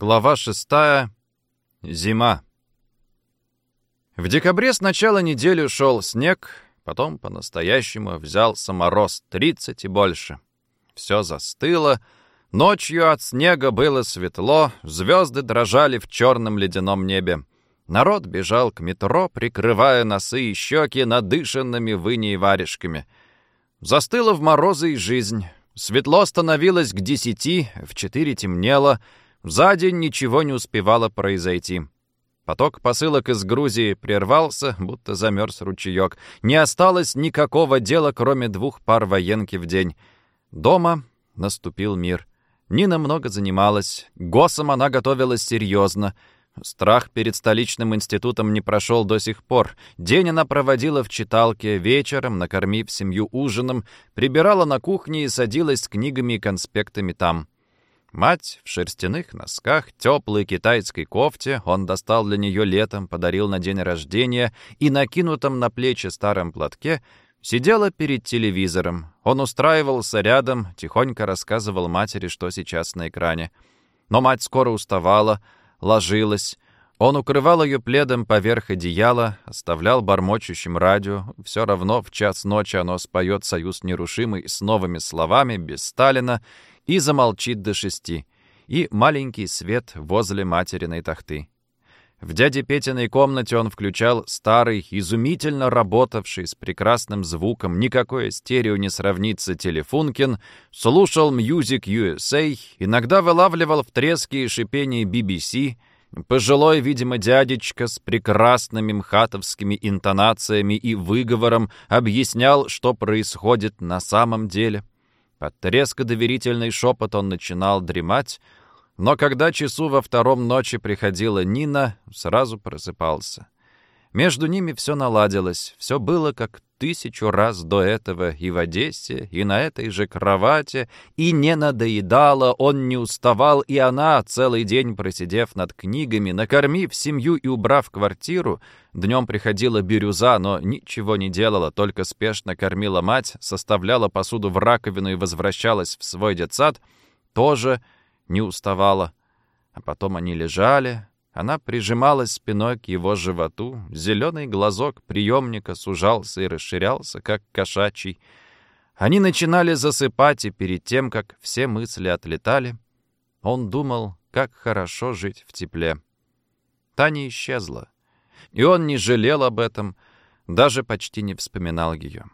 Глава шестая. Зима. В декабре сначала неделю шел снег, потом по-настоящему взялся мороз 30 и больше. Все застыло, ночью от снега было светло, звезды дрожали в черном ледяном небе. Народ бежал к метро, прикрывая носы и щеки надышанными выней варежками. Застыла в морозы и жизнь. Светло становилось к десяти, в четыре темнело — за день ничего не успевало произойти. Поток посылок из Грузии прервался, будто замерз ручеек. Не осталось никакого дела, кроме двух пар военки в день. Дома наступил мир. Нина много занималась. Госом она готовилась серьезно. Страх перед столичным институтом не прошел до сих пор. День она проводила в читалке, вечером, накормив семью ужином, прибирала на кухне и садилась с книгами и конспектами там. Мать в шерстяных носках, теплой китайской кофте он достал для нее летом, подарил на день рождения и накинутом на плечи старом платке сидела перед телевизором. Он устраивался рядом, тихонько рассказывал матери, что сейчас на экране. Но мать скоро уставала, ложилась. Он укрывал ее пледом поверх одеяла, оставлял бормочущим радио. Все равно в час ночи оно споет «Союз нерушимый» с новыми словами, без Сталина, и замолчит до шести, и маленький свет возле материной тахты. В дяде Петиной комнате он включал старый, изумительно работавший с прекрасным звуком, никакое стерео не сравнится телефункин, слушал Music USA, иногда вылавливал в трески и шипении BBC, пожилой, видимо, дядечка с прекрасными мхатовскими интонациями и выговором объяснял, что происходит на самом деле. Под треск доверительный шепот он начинал дремать, но когда часу во втором ночи приходила Нина, сразу просыпался. Между ними все наладилось, все было как тысячу раз до этого и в Одессе, и на этой же кровати, и не надоедало, он не уставал, и она, целый день просидев над книгами, накормив семью и убрав квартиру, днем приходила бирюза, но ничего не делала, только спешно кормила мать, составляла посуду в раковину и возвращалась в свой детсад, тоже не уставала. А потом они лежали, она прижималась спиной к его животу, зеленый глазок приемника сужался и расширялся, как кошачий. Они начинали засыпать, и перед тем, как все мысли отлетали, он думал, как хорошо жить в тепле. Таня исчезла, и он не жалел об этом, даже почти не вспоминал ее.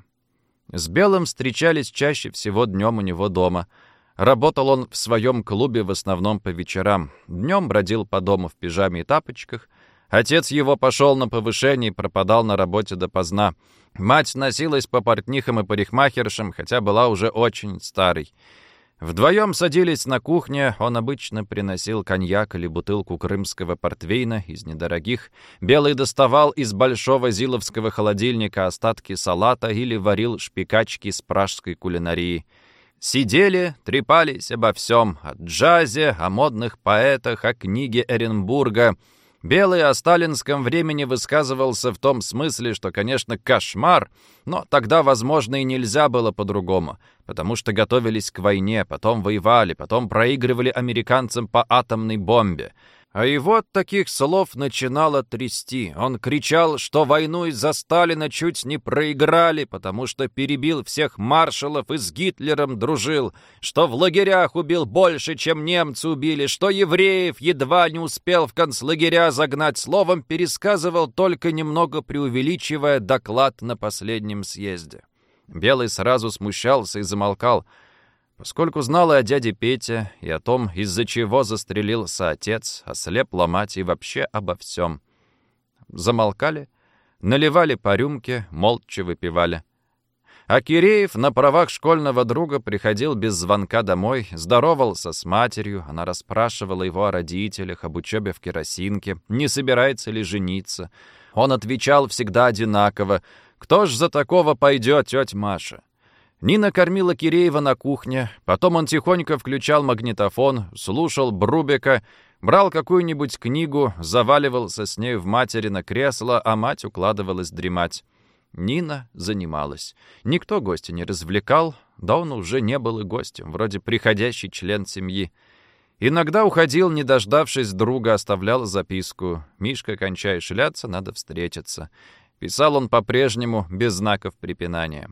С Белым встречались чаще всего днем у него дома — Работал он в своем клубе в основном по вечерам. Днем бродил по дому в пижаме и тапочках. Отец его пошел на повышение и пропадал на работе допоздна. Мать носилась по портнихам и парикмахершам, хотя была уже очень старой. Вдвоем садились на кухне, он обычно приносил коньяк или бутылку крымского портвейна из недорогих. Белый доставал из большого зиловского холодильника остатки салата или варил шпикачки с пражской кулинарии. Сидели, трепались обо всем, о джазе, о модных поэтах, о книге Эренбурга. Белый о сталинском времени высказывался в том смысле, что, конечно, кошмар, но тогда, возможно, и нельзя было по-другому, потому что готовились к войне, потом воевали, потом проигрывали американцам по атомной бомбе. А его от таких слов начинало трясти. Он кричал, что войну из-за Сталина чуть не проиграли, потому что перебил всех маршалов и с Гитлером дружил, что в лагерях убил больше, чем немцы убили, что евреев едва не успел в концлагеря загнать. Словом, пересказывал, только немного преувеличивая доклад на последнем съезде. Белый сразу смущался и замолкал — Поскольку знал и о дяде Пете, и о том, из-за чего застрелился отец, ослепла мать и вообще обо всем. Замолкали, наливали по рюмке, молча выпивали. А Киреев на правах школьного друга приходил без звонка домой, здоровался с матерью, она расспрашивала его о родителях, об учебе в керосинке, не собирается ли жениться. Он отвечал всегда одинаково «Кто ж за такого пойдет, тетя Маша?» Нина кормила Киреева на кухне, потом он тихонько включал магнитофон, слушал Брубека, брал какую-нибудь книгу, заваливался с ней в матери на кресло, а мать укладывалась дремать. Нина занималась. Никто гостя не развлекал, да он уже не был и гостем, вроде приходящий член семьи. Иногда уходил, не дождавшись друга, оставлял записку. «Мишка, кончай шляться, надо встретиться». Писал он по-прежнему, без знаков препинания.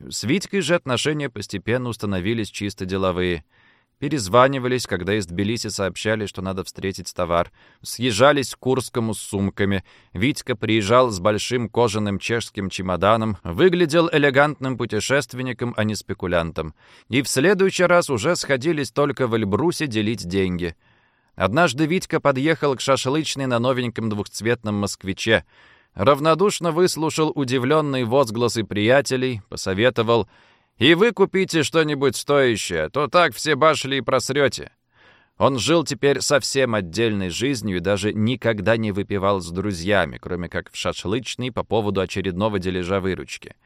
С Витькой же отношения постепенно установились чисто деловые — Перезванивались, когда из Тбилиси сообщали, что надо встретить товар. Съезжались к Курскому с сумками. Витька приезжал с большим кожаным чешским чемоданом, выглядел элегантным путешественником, а не спекулянтом. И в следующий раз уже сходились только в Эльбрусе делить деньги. Однажды Витька подъехал к шашлычной на новеньком двухцветном москвиче. Равнодушно выслушал удивленные возгласы приятелей, посоветовал — и вы купите что-нибудь стоящее, то так все башли и просрете». Он жил теперь совсем отдельной жизнью и даже никогда не выпивал с друзьями, кроме как в шашлычный по поводу очередного дележа выручки.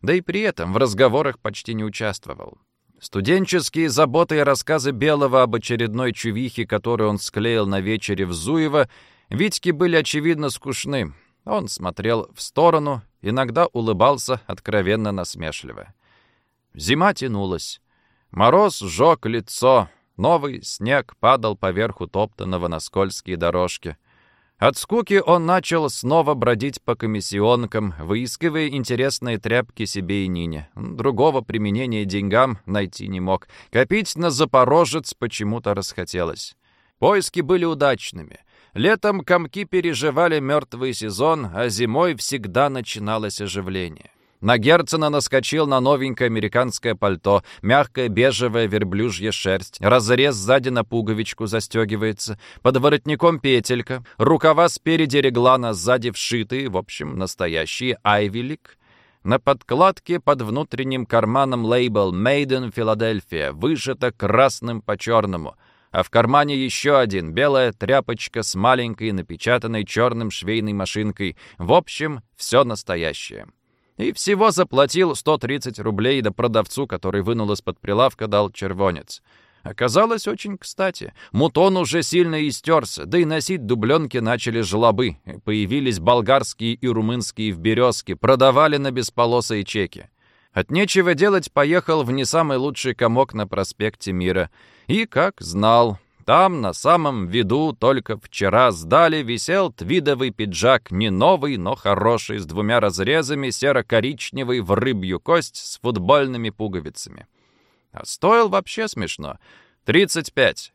Да и при этом в разговорах почти не участвовал. Студенческие заботы и рассказы Белого об очередной чувихе, которую он склеил на вечере в Зуево, Витьке были очевидно скучны. Он смотрел в сторону, иногда улыбался откровенно насмешливо. Зима тянулась. Мороз сжег лицо. Новый снег падал поверх утоптанного на скользкие дорожки. От скуки он начал снова бродить по комиссионкам, выискивая интересные тряпки себе и Нине. Другого применения деньгам найти не мог. Копить на Запорожец почему-то расхотелось. Поиски были удачными. Летом комки переживали мертвый сезон, а зимой всегда начиналось оживление. На Герцена наскочил на новенькое американское пальто, мягкая бежевая верблюжья шерсть, разрез сзади на пуговичку застегивается, под воротником петелька, рукава спереди реглана, сзади вшитые, в общем, настоящие айвилик. На подкладке под внутренним карманом лейбл «Made in Philadelphia» вышито красным по черному — а в кармане еще один, белая тряпочка с маленькой, напечатанной черным швейной машинкой. В общем, все настоящее. И всего заплатил 130 рублей, да продавцу, который вынул из-под прилавка, дал червонец. Оказалось очень кстати. Мутон уже сильно истерся, да и носить дубленки начали жлобы. Появились болгарские и румынские в березке, продавали на бесполосые чеки. От нечего делать поехал в не самый лучший комок на проспекте Мира. И, как знал, там, на самом виду, только вчера сдали, висел твидовый пиджак, не новый, но хороший, с двумя разрезами, серо-коричневый, в рыбью кость, с футбольными пуговицами. А стоил вообще смешно. 35.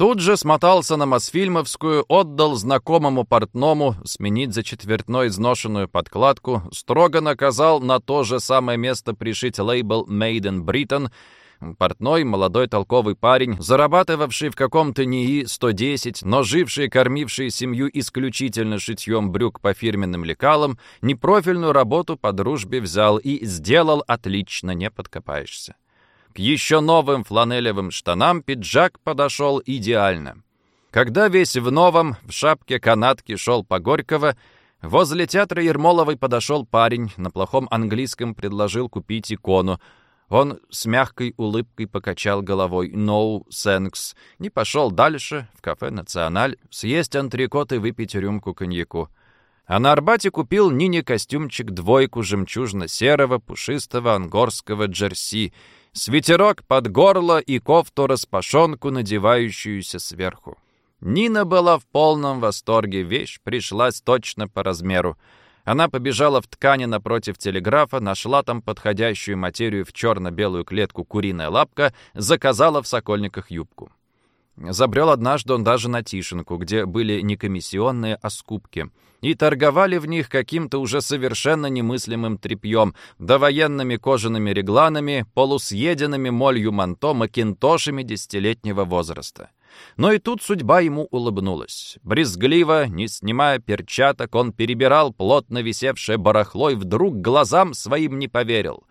Тут же смотался на Мосфильмовскую, отдал знакомому портному сменить за четвертной изношенную подкладку, строго наказал на то же самое место пришить лейбл «Made in Britain», Портной, молодой толковый парень, зарабатывавший в каком-то НИИ 110, но живший и кормивший семью исключительно шитьем брюк по фирменным лекалам, непрофильную работу по дружбе взял и сделал отлично, не подкопаешься. К еще новым фланелевым штанам пиджак подошел идеально. Когда весь в новом, в шапке канатки шел по Горького, возле театра Ермоловой подошел парень, на плохом английском предложил купить икону — он с мягкой улыбкой покачал головой «No, thanks». Не пошел дальше, в кафе «Националь», съесть антрикот и выпить рюмку коньяку. А на Арбате купил Нине костюмчик двойку жемчужно-серого, пушистого ангорского джерси, свитерок под горло и кофту-распашонку, надевающуюся сверху. Нина была в полном восторге, вещь пришлась точно по размеру. Она побежала в ткани напротив телеграфа, нашла там подходящую материю в черно-белую клетку куриная лапка, заказала в Сокольниках юбку. Забрел однажды он даже на Тишинку, где были не комиссионные, а скупки. И торговали в них каким-то уже совершенно немыслимым тряпьем, довоенными кожаными регланами, полусъеденными молью манто, макинтошами десятилетнего возраста. Но и тут судьба ему улыбнулась. Брезгливо, не снимая перчаток, он перебирал плотно висевшее барахло и вдруг глазам своим не поверил.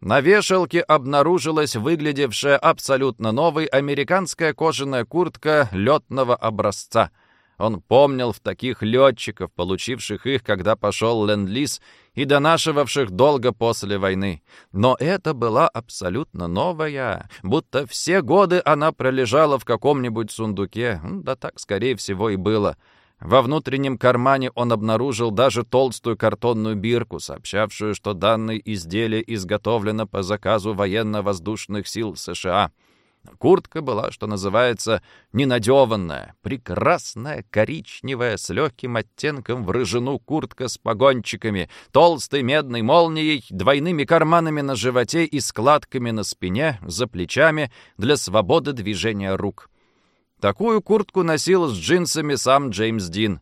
На вешалке обнаружилась выглядевшая абсолютно новой американская кожаная куртка летного образца — он помнил в таких летчиков, получивших их, когда пошел ленд-лиз, и донашивавших долго после войны. Но это была абсолютно новая, будто все годы она пролежала в каком-нибудь сундуке. Да так, скорее всего, и было. Во внутреннем кармане он обнаружил даже толстую картонную бирку, сообщавшую, что данное изделие изготовлено по заказу военно-воздушных сил США. Куртка была, что называется, ненадеванная, прекрасная, коричневая, с легким оттенком в рыжину куртка с погончиками, толстой медной молнией, двойными карманами на животе и складками на спине, за плечами, для свободы движения рук. Такую куртку носил с джинсами сам Джеймс Дин.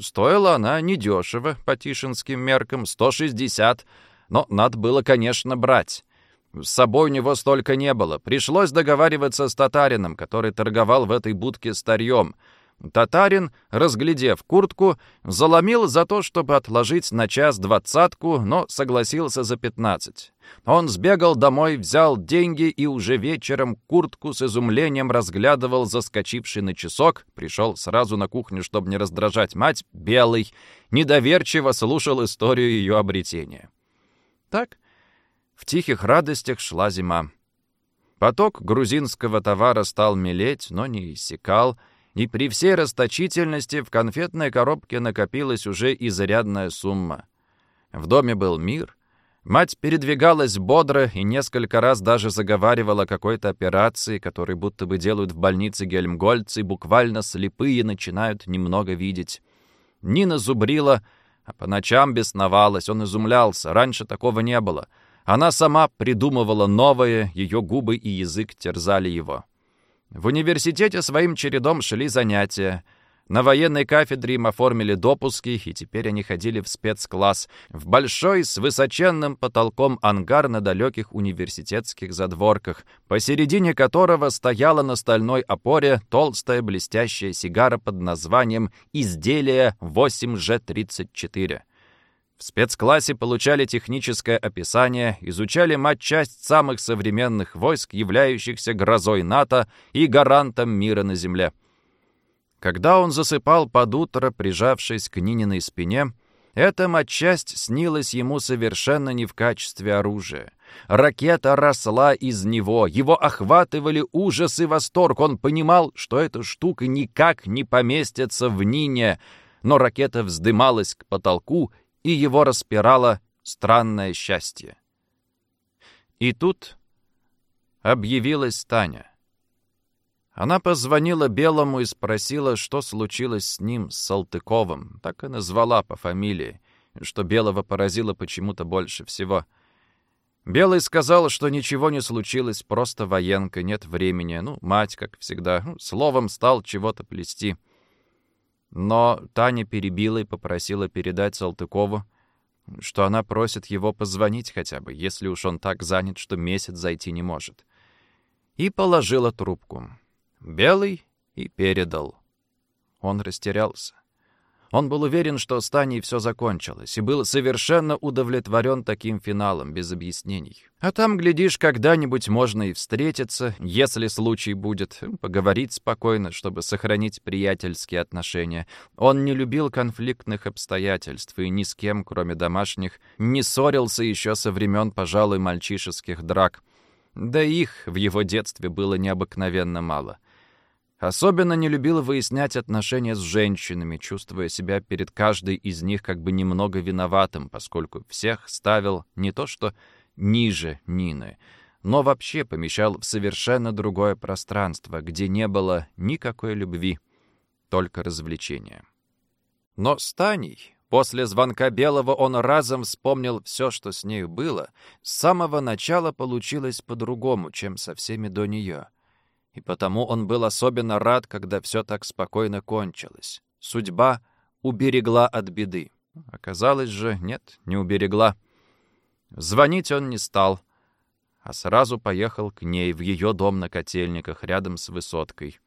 Стоила она недешево, по тишинским меркам, 160, но надо было, конечно, брать. С собой у него столько не было. Пришлось договариваться с татарином, который торговал в этой будке старьем. Татарин, разглядев куртку, заломил за то, чтобы отложить на час двадцатку, но согласился за пятнадцать. Он сбегал домой, взял деньги и уже вечером куртку с изумлением разглядывал заскочивший на часок, пришел сразу на кухню, чтобы не раздражать мать, белый, недоверчиво слушал историю ее обретения. Так в тихих радостях шла зима. Поток грузинского товара стал мелеть, но не иссякал, и при всей расточительности в конфетной коробке накопилась уже изрядная сумма. В доме был мир. Мать передвигалась бодро и несколько раз даже заговаривала о какой-то операции, которую будто бы делают в больнице гельмгольцы, буквально слепые начинают немного видеть. Нина зубрила, а по ночам бесновалась, он изумлялся, раньше такого не было — она сама придумывала новое, ее губы и язык терзали его. В университете своим чередом шли занятия. На военной кафедре им оформили допуски, и теперь они ходили в спецкласс, в большой с высоченным потолком ангар на далеких университетских задворках, посередине которого стояла на стальной опоре толстая блестящая сигара под названием «Изделие 8G34». В спецклассе получали техническое описание, изучали матчасть самых современных войск, являющихся грозой НАТО и гарантом мира на Земле. Когда он засыпал под утро, прижавшись к Нининой спине, эта матчасть снилась ему совершенно не в качестве оружия. Ракета росла из него, его охватывали ужас и восторг. Он понимал, что эта штука никак не поместится в Нине, но ракета вздымалась к потолку и его распирало странное счастье. И тут объявилась Таня. Она позвонила Белому и спросила, что случилось с ним, с Салтыковым, так и назвала по фамилии, что Белого поразило почему-то больше всего. Белый сказал, что ничего не случилось, просто военка, нет времени, ну, мать, как всегда, ну, словом, стал чего-то плести — но Таня перебила и попросила передать Салтыкову, что она просит его позвонить хотя бы, если уж он так занят, что месяц зайти не может. И положила трубку. Белый и передал. Он растерялся. Он был уверен, что с Таней все закончилось, и был совершенно удовлетворен таким финалом, без объяснений. А там, глядишь, когда-нибудь можно и встретиться, если случай будет, поговорить спокойно, чтобы сохранить приятельские отношения. Он не любил конфликтных обстоятельств и ни с кем, кроме домашних, не ссорился еще со времен, пожалуй, мальчишеских драк. Да их в его детстве было необыкновенно мало — Особенно не любил выяснять отношения с женщинами, чувствуя себя перед каждой из них как бы немного виноватым, поскольку всех ставил не то что ниже Нины, но вообще помещал в совершенно другое пространство, где не было никакой любви, только развлечения. Но с Таней, после звонка Белого, он разом вспомнил все, что с нею было. С самого начала получилось по-другому, чем со всеми до нее — и потому он был особенно рад, когда все так спокойно кончилось. Судьба уберегла от беды. Оказалось же, нет, не уберегла. Звонить он не стал, а сразу поехал к ней в ее дом на котельниках рядом с высоткой.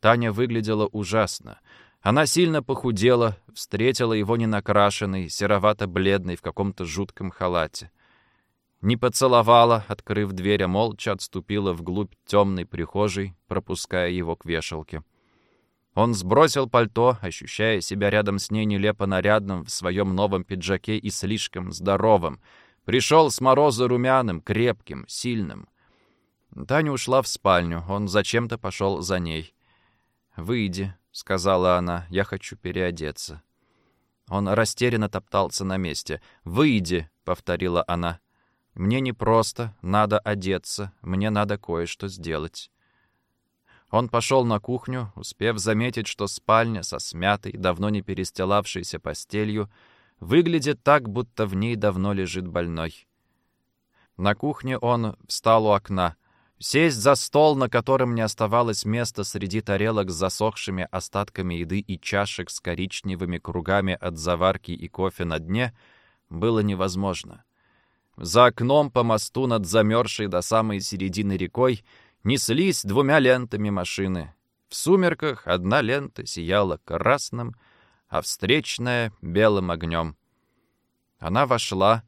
Таня выглядела ужасно. Она сильно похудела, встретила его ненакрашенный, серовато-бледный в каком-то жутком халате не поцеловала, открыв дверь, а молча отступила вглубь темной прихожей, пропуская его к вешалке. Он сбросил пальто, ощущая себя рядом с ней нелепо нарядным в своем новом пиджаке и слишком здоровым. Пришел с мороза румяным, крепким, сильным. Таня ушла в спальню, он зачем-то пошел за ней. «Выйди», — сказала она, — «я хочу переодеться». Он растерянно топтался на месте. «Выйди», — повторила она. Мне не просто надо одеться, мне надо кое-что сделать». Он пошел на кухню, успев заметить, что спальня со смятой, давно не перестилавшейся постелью, выглядит так, будто в ней давно лежит больной. На кухне он встал у окна. Сесть за стол, на котором не оставалось места среди тарелок с засохшими остатками еды и чашек с коричневыми кругами от заварки и кофе на дне, было невозможно. За окном по мосту над замерзшей до самой середины рекой неслись двумя лентами машины. В сумерках одна лента сияла красным, а встречная — белым огнем. Она вошла.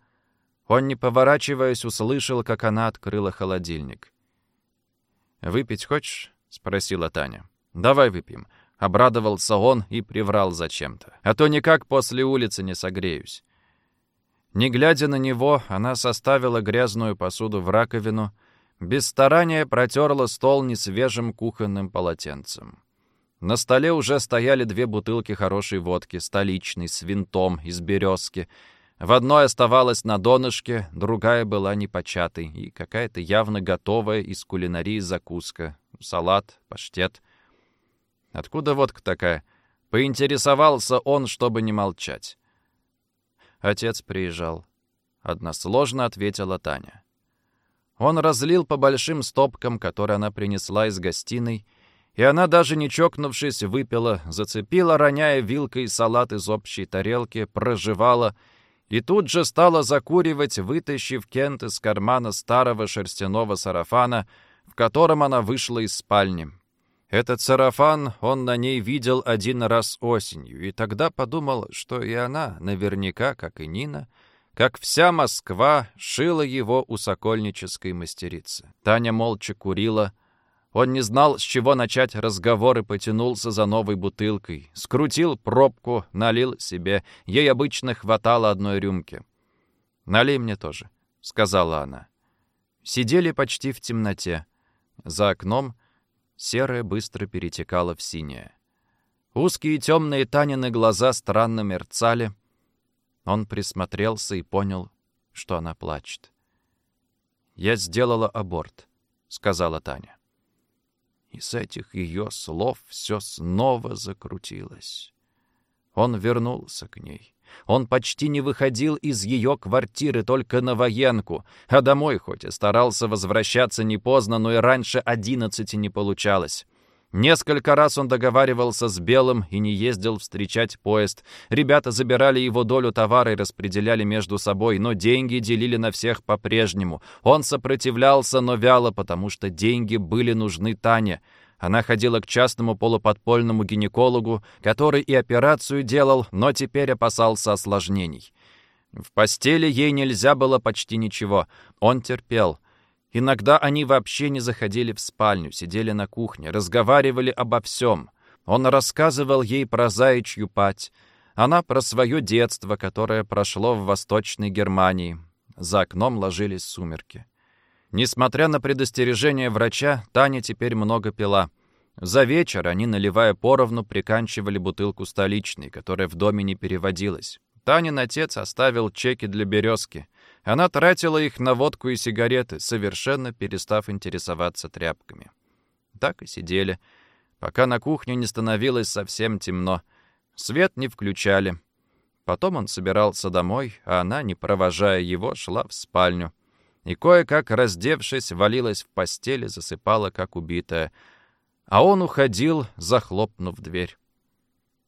Он, не поворачиваясь, услышал, как она открыла холодильник. «Выпить хочешь?» — спросила Таня. «Давай выпьем». Обрадовался он и приврал зачем-то. «А то никак после улицы не согреюсь». Не глядя на него, она составила грязную посуду в раковину, без старания протерла стол несвежим кухонным полотенцем. На столе уже стояли две бутылки хорошей водки, столичной, с винтом, из березки. В одной оставалась на донышке, другая была непочатой, и какая-то явно готовая из кулинарии закуска. Салат, паштет. Откуда водка такая? Поинтересовался он, чтобы не молчать. Отец приезжал. Односложно ответила Таня. Он разлил по большим стопкам, которые она принесла из гостиной, и она, даже не чокнувшись, выпила, зацепила, роняя вилкой салат из общей тарелки, проживала и тут же стала закуривать, вытащив Кент из кармана старого шерстяного сарафана, в котором она вышла из спальни. Этот сарафан он на ней видел один раз осенью, и тогда подумал, что и она, наверняка, как и Нина, — как вся Москва шила его у сокольнической мастерицы. Таня молча курила. Он не знал, с чего начать разговор и потянулся за новой бутылкой. Скрутил пробку, налил себе. Ей обычно хватало одной рюмки. «Налей мне тоже», — сказала она. Сидели почти в темноте. За окном серое быстро перетекало в синее. Узкие темные Танины глаза странно мерцали — он присмотрелся и понял, что она плачет. «Я сделала аборт», — сказала Таня. И с этих ее слов все снова закрутилось. Он вернулся к ней. Он почти не выходил из ее квартиры только на военку, а домой хоть и старался возвращаться не поздно, но и раньше одиннадцати не получалось. Несколько раз он договаривался с Белым и не ездил встречать поезд. Ребята забирали его долю товара и распределяли между собой, но деньги делили на всех по-прежнему. Он сопротивлялся, но вяло, потому что деньги были нужны Тане. Она ходила к частному полуподпольному гинекологу, который и операцию делал, но теперь опасался осложнений. В постели ей нельзя было почти ничего. Он терпел. Иногда они вообще не заходили в спальню, сидели на кухне, разговаривали обо всем. Он рассказывал ей про заячью пать, она про свое детство, которое прошло в Восточной Германии. За окном ложились сумерки. Несмотря на предостережение врача, Таня теперь много пила. За вечер они, наливая поровну, приканчивали бутылку столичной, которая в доме не переводилась. Танин отец оставил чеки для березки. Она тратила их на водку и сигареты, совершенно перестав интересоваться тряпками. Так и сидели, пока на кухне не становилось совсем темно. Свет не включали. Потом он собирался домой, а она, не провожая его, шла в спальню. И кое-как, раздевшись, валилась в постели, засыпала, как убитая. А он уходил, захлопнув дверь.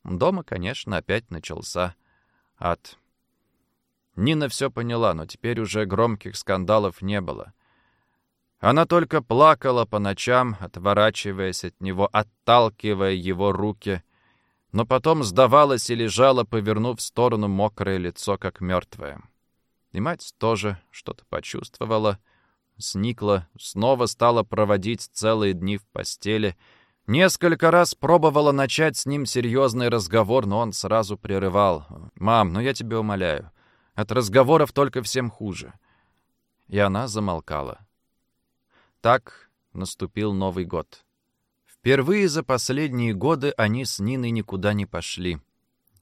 Дома, конечно, опять начался ад. Нина все поняла, но теперь уже громких скандалов не было. Она только плакала по ночам, отворачиваясь от него, отталкивая его руки, но потом сдавалась и лежала, повернув в сторону мокрое лицо, как мертвое. И мать тоже что-то почувствовала, сникла, снова стала проводить целые дни в постели, Несколько раз пробовала начать с ним серьезный разговор, но он сразу прерывал. «Мам, ну я тебя умоляю, от разговоров только всем хуже». И она замолкала. Так наступил Новый год. Впервые за последние годы они с Ниной никуда не пошли.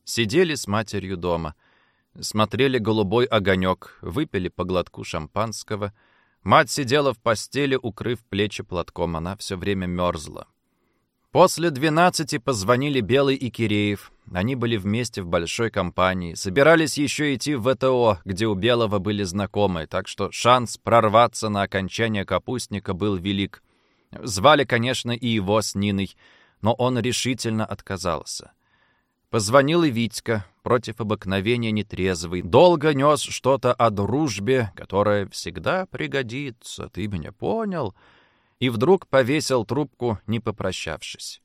Сидели с матерью дома. Смотрели голубой огонек, выпили по глотку шампанского. Мать сидела в постели, укрыв плечи платком, она все время мерзла. После двенадцати позвонили Белый и Киреев. Они были вместе в большой компании. Собирались еще идти в ВТО, где у Белого были знакомые, так что шанс прорваться на окончание капустника был велик. Звали, конечно, и его с Ниной, но он решительно отказался. Позвонил и Витька, против обыкновения нетрезвый. Долго нес что-то о дружбе, которая всегда пригодится. Ты меня понял?» и вдруг повесил трубку, не попрощавшись.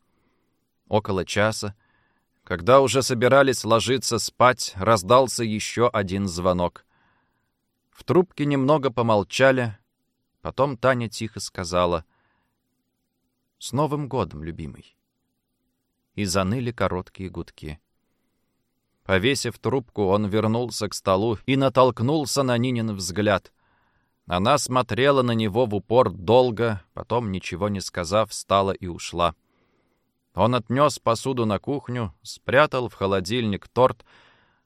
Около часа, когда уже собирались ложиться спать, раздался еще один звонок. В трубке немного помолчали, потом Таня тихо сказала «С Новым годом, любимый!» И заныли короткие гудки. Повесив трубку, он вернулся к столу и натолкнулся на Нинин взгляд — она смотрела на него в упор долго, потом, ничего не сказав, встала и ушла. Он отнес посуду на кухню, спрятал в холодильник торт,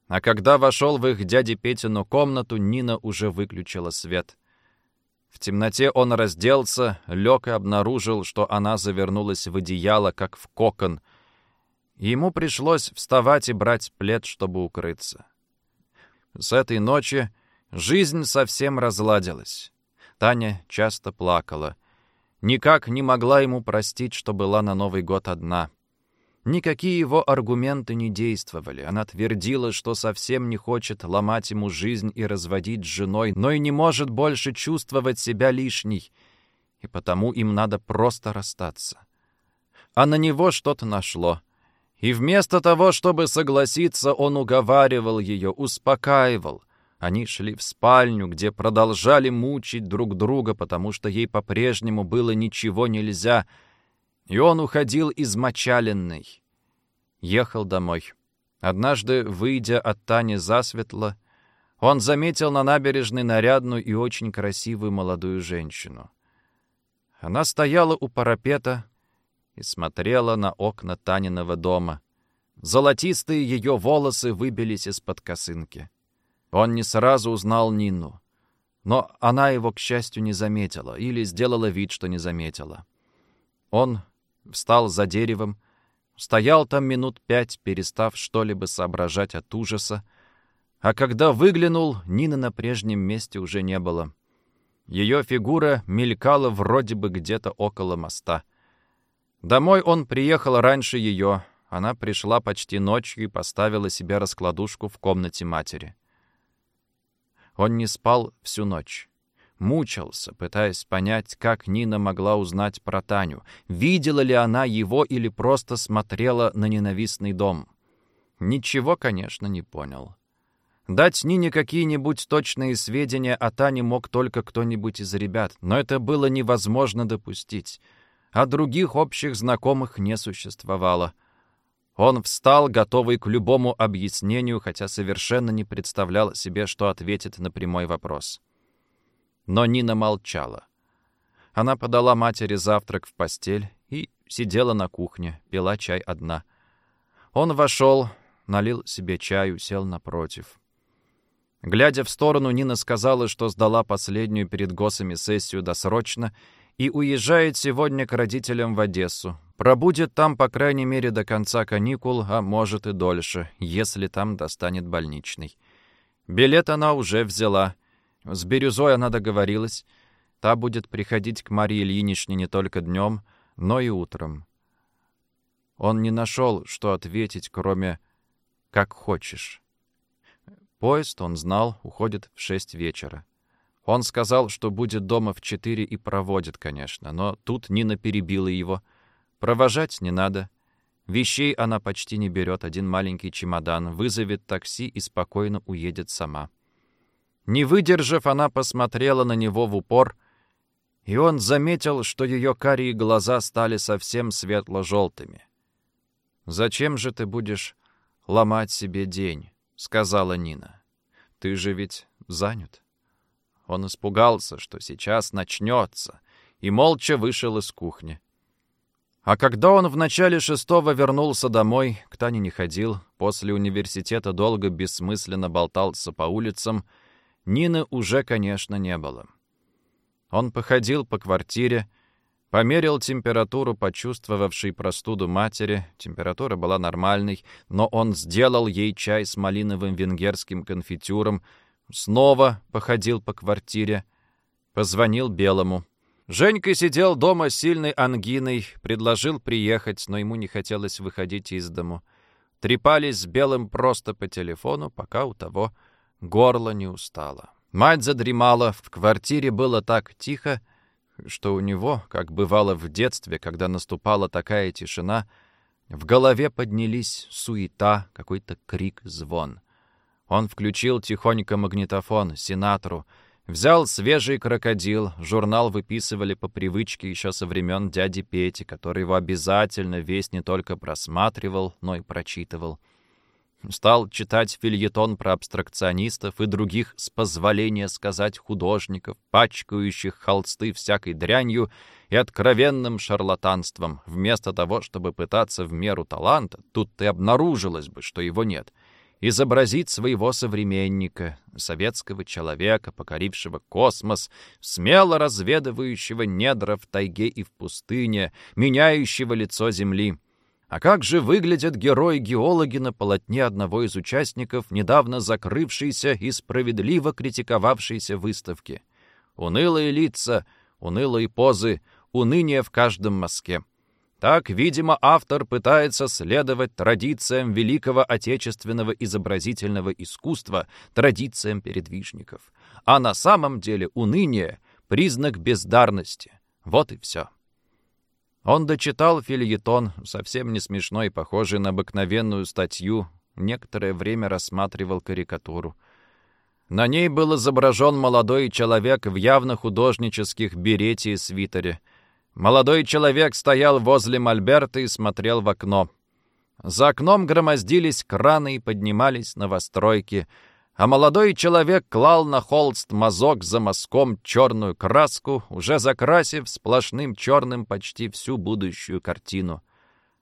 а когда вошел в их дяде Петину комнату, Нина уже выключила свет. В темноте он разделся, лег и обнаружил, что она завернулась в одеяло, как в кокон. Ему пришлось вставать и брать плед, чтобы укрыться. С этой ночи Жизнь совсем разладилась. Таня часто плакала. Никак не могла ему простить, что была на Новый год одна. Никакие его аргументы не действовали. Она твердила, что совсем не хочет ломать ему жизнь и разводить с женой, но и не может больше чувствовать себя лишней, и потому им надо просто расстаться. А на него что-то нашло. И вместо того, чтобы согласиться, он уговаривал ее, успокаивал — они шли в спальню, где продолжали мучить друг друга, потому что ей по-прежнему было ничего нельзя, и он уходил измочаленный. Ехал домой. Однажды, выйдя от Тани засветло, он заметил на набережной нарядную и очень красивую молодую женщину. Она стояла у парапета и смотрела на окна Таниного дома. Золотистые ее волосы выбились из-под косынки. Он не сразу узнал Нину. Но она его, к счастью, не заметила или сделала вид, что не заметила. Он встал за деревом, стоял там минут пять, перестав что-либо соображать от ужаса, а когда выглянул, Нины на прежнем месте уже не было. Ее фигура мелькала вроде бы где-то около моста. Домой он приехал раньше ее. Она пришла почти ночью и поставила себе раскладушку в комнате матери. Он не спал всю ночь. Мучился, пытаясь понять, как Нина могла узнать про Таню. Видела ли она его или просто смотрела на ненавистный дом. Ничего, конечно, не понял. Дать Нине какие-нибудь точные сведения о Тане мог только кто-нибудь из ребят, но это было невозможно допустить. А других общих знакомых не существовало. Он встал, готовый к любому объяснению, хотя совершенно не представлял себе, что ответит на прямой вопрос. Но Нина молчала. Она подала матери завтрак в постель и сидела на кухне, пила чай одна. Он вошел, налил себе чаю, сел напротив. Глядя в сторону, Нина сказала, что сдала последнюю перед госами сессию досрочно и уезжает сегодня к родителям в Одессу. Пробудет там, по крайней мере, до конца каникул, а может и дольше, если там достанет больничный. Билет она уже взяла. С Бирюзой она договорилась. Та будет приходить к Марии Ильиничне не только днем, но и утром. Он не нашел, что ответить, кроме «как хочешь». Поезд, он знал, уходит в шесть вечера. Он сказал, что будет дома в четыре и проводит, конечно, но тут Нина перебила его. Провожать не надо. Вещей она почти не берет, один маленький чемодан, вызовет такси и спокойно уедет сама. Не выдержав, она посмотрела на него в упор, и он заметил, что ее карие глаза стали совсем светло-желтыми. «Зачем же ты будешь ломать себе день?» — сказала Нина. «Ты же ведь занят». Он испугался, что сейчас начнется, и молча вышел из кухни. А когда он в начале шестого вернулся домой, к Тане не ходил, после университета долго бессмысленно болтался по улицам, Нины уже, конечно, не было. Он походил по квартире, померил температуру почувствовавшей простуду матери. Температура была нормальной, но он сделал ей чай с малиновым венгерским конфитюром, снова походил по квартире, позвонил Белому. Женька сидел дома сильной ангиной, предложил приехать, но ему не хотелось выходить из дому. Трепались с Белым просто по телефону, пока у того горло не устало. Мать задремала, в квартире было так тихо, что у него, как бывало в детстве, когда наступала такая тишина, в голове поднялись суета, какой-то крик, звон. Он включил тихонько магнитофон, сенатору, Взял свежий крокодил, журнал выписывали по привычке еще со времен дяди Пети, который его обязательно весь не только просматривал, но и прочитывал. Стал читать фильетон про абстракционистов и других, с позволения сказать, художников, пачкающих холсты всякой дрянью и откровенным шарлатанством, вместо того, чтобы пытаться в меру таланта, тут и обнаружилось бы, что его нет — изобразить своего современника, советского человека, покорившего космос, смело разведывающего недра в тайге и в пустыне, меняющего лицо Земли. А как же выглядят герои-геологи на полотне одного из участников недавно закрывшейся и справедливо критиковавшейся выставки? Унылые лица, унылые позы, уныние в каждом мазке. Так, видимо, автор пытается следовать традициям великого отечественного изобразительного искусства, традициям передвижников. А на самом деле уныние — признак бездарности. Вот и все. Он дочитал фильетон, совсем не смешной, похожий на обыкновенную статью, некоторое время рассматривал карикатуру. На ней был изображен молодой человек в явно художнических берете и свитере — Молодой человек стоял возле мольберта и смотрел в окно. За окном громоздились краны и поднимались новостройки, а молодой человек клал на холст мазок за мазком черную краску, уже закрасив сплошным черным почти всю будущую картину.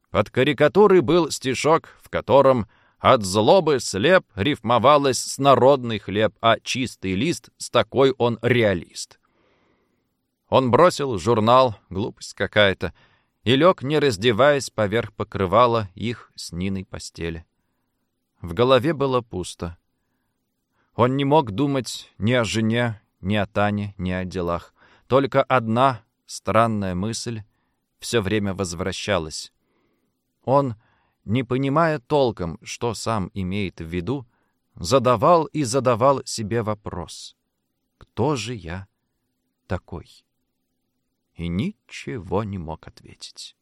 Под карикатурой был стишок, в котором «от злобы слеп» рифмовалось с «народный хлеб», а «чистый лист» с такой он реалист. Он бросил журнал, глупость какая-то, и лег, не раздеваясь, поверх покрывала их с Ниной постели. В голове было пусто. Он не мог думать ни о жене, ни о Тане, ни о делах. Только одна странная мысль все время возвращалась. Он, не понимая толком, что сам имеет в виду, задавал и задавал себе вопрос. «Кто же я такой?» И ничего не мог ответить.